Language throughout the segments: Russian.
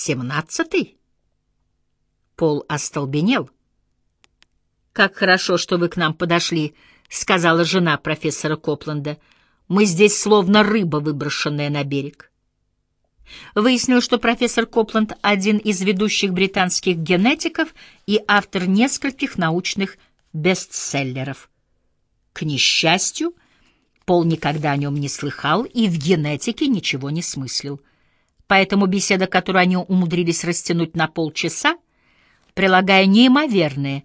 Семнадцатый? Пол остолбенел. «Как хорошо, что вы к нам подошли», — сказала жена профессора Копленда. «Мы здесь словно рыба, выброшенная на берег». Выяснилось, что профессор Копланд — один из ведущих британских генетиков и автор нескольких научных бестселлеров. К несчастью, Пол никогда о нем не слыхал и в генетике ничего не смыслил. Поэтому беседа, которую они умудрились растянуть на полчаса, прилагая неимоверные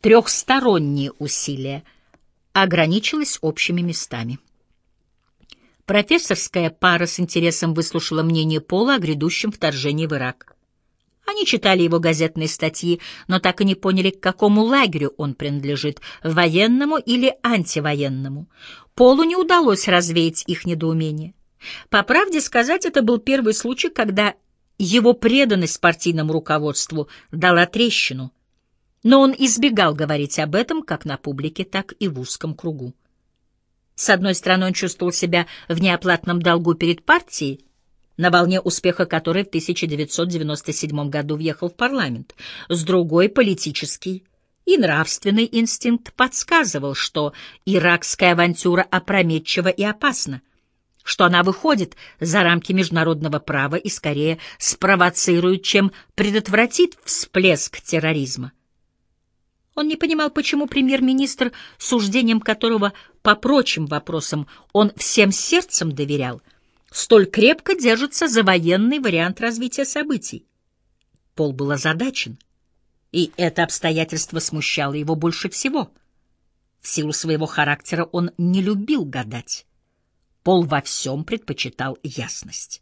трехсторонние усилия, ограничилась общими местами. Профессорская пара с интересом выслушала мнение Пола о грядущем вторжении в Ирак. Они читали его газетные статьи, но так и не поняли, к какому лагерю он принадлежит, военному или антивоенному. Полу не удалось развеять их недоумение. По правде сказать, это был первый случай, когда его преданность партийному руководству дала трещину, но он избегал говорить об этом как на публике, так и в узком кругу. С одной стороны, он чувствовал себя в неоплатном долгу перед партией, на волне успеха которой в 1997 году въехал в парламент. С другой — политический и нравственный инстинкт подсказывал, что иракская авантюра опрометчива и опасна, что она выходит за рамки международного права и скорее спровоцирует, чем предотвратит всплеск терроризма. Он не понимал, почему премьер-министр, суждением которого по прочим вопросам он всем сердцем доверял, столь крепко держится за военный вариант развития событий. Пол был озадачен, и это обстоятельство смущало его больше всего. В силу своего характера он не любил гадать. Пол во всем предпочитал ясность.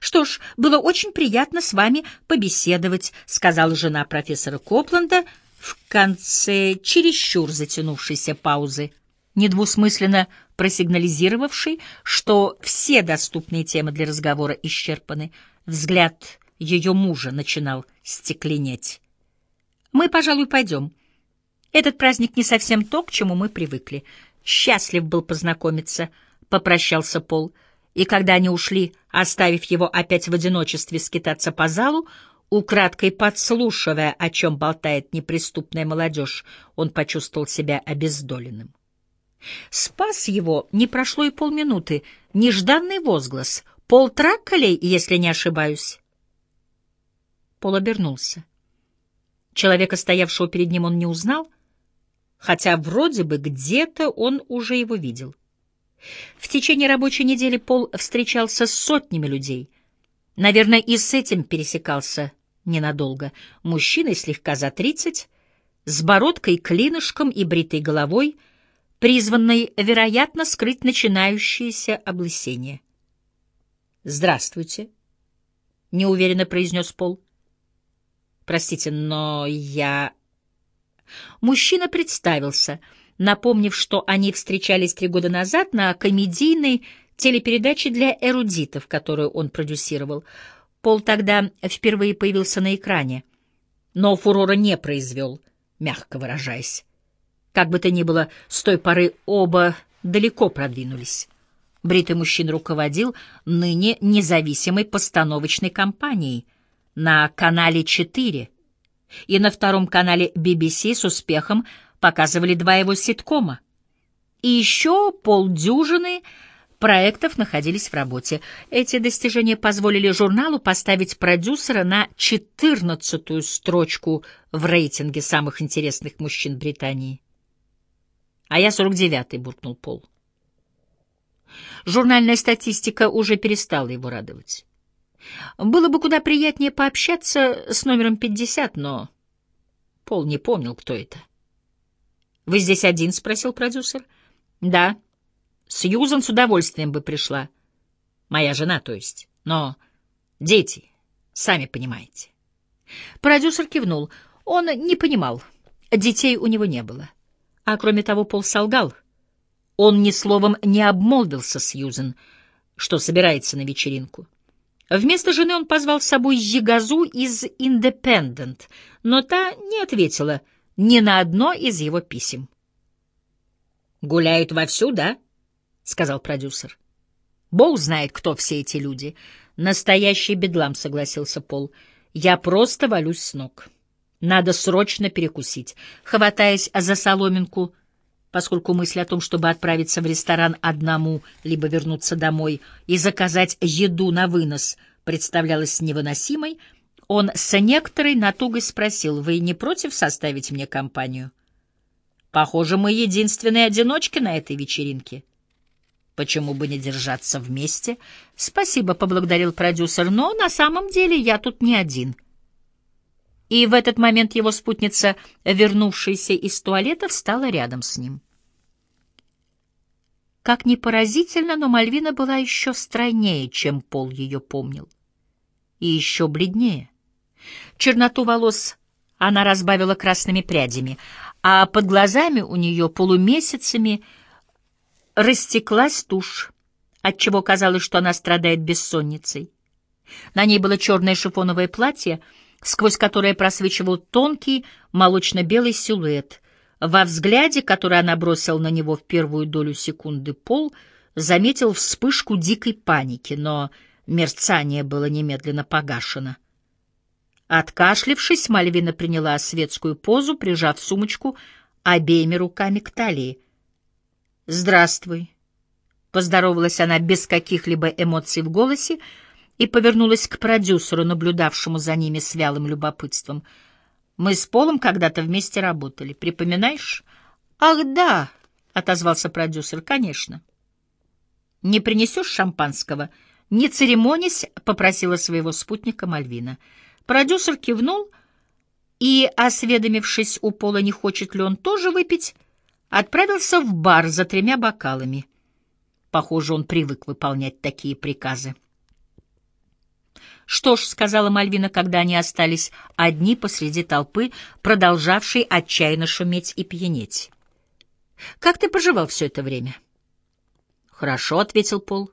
«Что ж, было очень приятно с вами побеседовать», — сказала жена профессора Копланда, — в конце чересчур затянувшейся паузы, недвусмысленно просигнализировавший, что все доступные темы для разговора исчерпаны, взгляд ее мужа начинал стекленеть. «Мы, пожалуй, пойдем. Этот праздник не совсем то, к чему мы привыкли. Счастлив был познакомиться», — попрощался Пол. И когда они ушли, оставив его опять в одиночестве скитаться по залу, Украдкой подслушивая, о чем болтает неприступная молодежь, он почувствовал себя обездоленным. Спас его, не прошло и полминуты, нежданный возглас. «Пол Тракколей, если не ошибаюсь». Пол обернулся. Человека, стоявшего перед ним, он не узнал, хотя вроде бы где-то он уже его видел. В течение рабочей недели Пол встречался с сотнями людей. Наверное, и с этим пересекался ненадолго. Мужчина слегка за тридцать, с бородкой, клинышком и бритой головой, призванной, вероятно, скрыть начинающееся облысение. «Здравствуйте», — неуверенно произнес Пол. «Простите, но я...» Мужчина представился, напомнив, что они встречались три года назад на комедийной телепередаче для эрудитов, которую он продюсировал — Пол тогда впервые появился на экране, но фурора не произвел, мягко выражаясь. Как бы то ни было, с той поры оба далеко продвинулись. Бритый мужчина руководил ныне независимой постановочной компанией на канале 4, и на втором канале BBC с успехом показывали два его ситкома. И еще полдюжины проектов находились в работе. Эти достижения позволили журналу поставить продюсера на четырнадцатую строчку в рейтинге самых интересных мужчин Британии. «А я сорок девятый», — буркнул Пол. Журнальная статистика уже перестала его радовать. Было бы куда приятнее пообщаться с номером пятьдесят, но Пол не помнил, кто это. «Вы здесь один?» — спросил продюсер. «Да». Сьюзан с удовольствием бы пришла. Моя жена, то есть. Но дети, сами понимаете. Продюсер кивнул. Он не понимал. Детей у него не было. А кроме того, Пол солгал. Он ни словом не обмолвился Сьюзен, что собирается на вечеринку. Вместо жены он позвал с собой Егазу из «Индепендент», но та не ответила ни на одно из его писем. «Гуляют вовсю, да?» — сказал продюсер. Бог знает, кто все эти люди. Настоящий бедлам, согласился Пол. Я просто валюсь с ног. Надо срочно перекусить. Хватаясь за соломинку, поскольку мысль о том, чтобы отправиться в ресторан одному, либо вернуться домой и заказать еду на вынос, представлялась невыносимой, он с некоторой натугой спросил, «Вы не против составить мне компанию?» «Похоже, мы единственные одиночки на этой вечеринке». «Почему бы не держаться вместе?» «Спасибо», — поблагодарил продюсер, «но на самом деле я тут не один». И в этот момент его спутница, вернувшаяся из туалета, встала рядом с ним. Как ни поразительно, но Мальвина была еще стройнее, чем Пол ее помнил, и еще бледнее. Черноту волос она разбавила красными прядями, а под глазами у нее полумесяцами растеклась тушь, отчего казалось, что она страдает бессонницей. На ней было черное шифоновое платье, сквозь которое просвечивал тонкий молочно-белый силуэт. Во взгляде, который она бросила на него в первую долю секунды, Пол заметил вспышку дикой паники, но мерцание было немедленно погашено. Откашлившись, Мальвина приняла светскую позу, прижав сумочку обеими руками к талии. «Здравствуй», — поздоровалась она без каких-либо эмоций в голосе и повернулась к продюсеру, наблюдавшему за ними с вялым любопытством. «Мы с Полом когда-то вместе работали, припоминаешь?» «Ах, да», — отозвался продюсер, — «конечно». «Не принесешь шампанского?» «Не церемонясь», — попросила своего спутника Мальвина. Продюсер кивнул и, осведомившись у Пола, не хочет ли он тоже выпить, отправился в бар за тремя бокалами. Похоже, он привык выполнять такие приказы. «Что ж», — сказала Мальвина, когда они остались одни посреди толпы, продолжавшей отчаянно шуметь и пьянеть. «Как ты поживал все это время?» «Хорошо», — ответил Пол.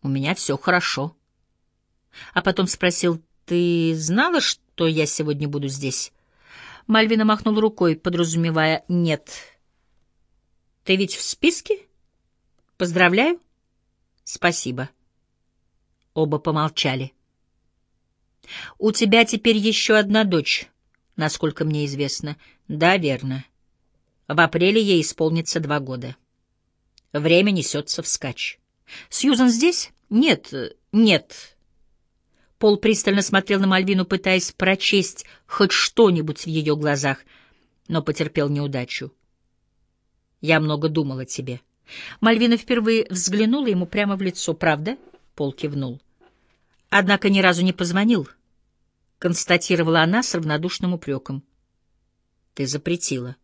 «У меня все хорошо». А потом спросил, «Ты знала, что я сегодня буду здесь?» Мальвина махнул рукой, подразумевая «нет». «Ты ведь в списке?» «Поздравляю». «Спасибо». Оба помолчали. «У тебя теперь еще одна дочь, насколько мне известно». «Да, верно. В апреле ей исполнится два года. Время несется вскачь». «Сьюзан здесь?» «Нет, нет». Пол пристально смотрел на Мальвину, пытаясь прочесть хоть что-нибудь в ее глазах, но потерпел неудачу. «Я много думал о тебе». Мальвина впервые взглянула ему прямо в лицо. «Правда?» — Пол кивнул. «Однако ни разу не позвонил», — констатировала она с равнодушным упреком. «Ты запретила».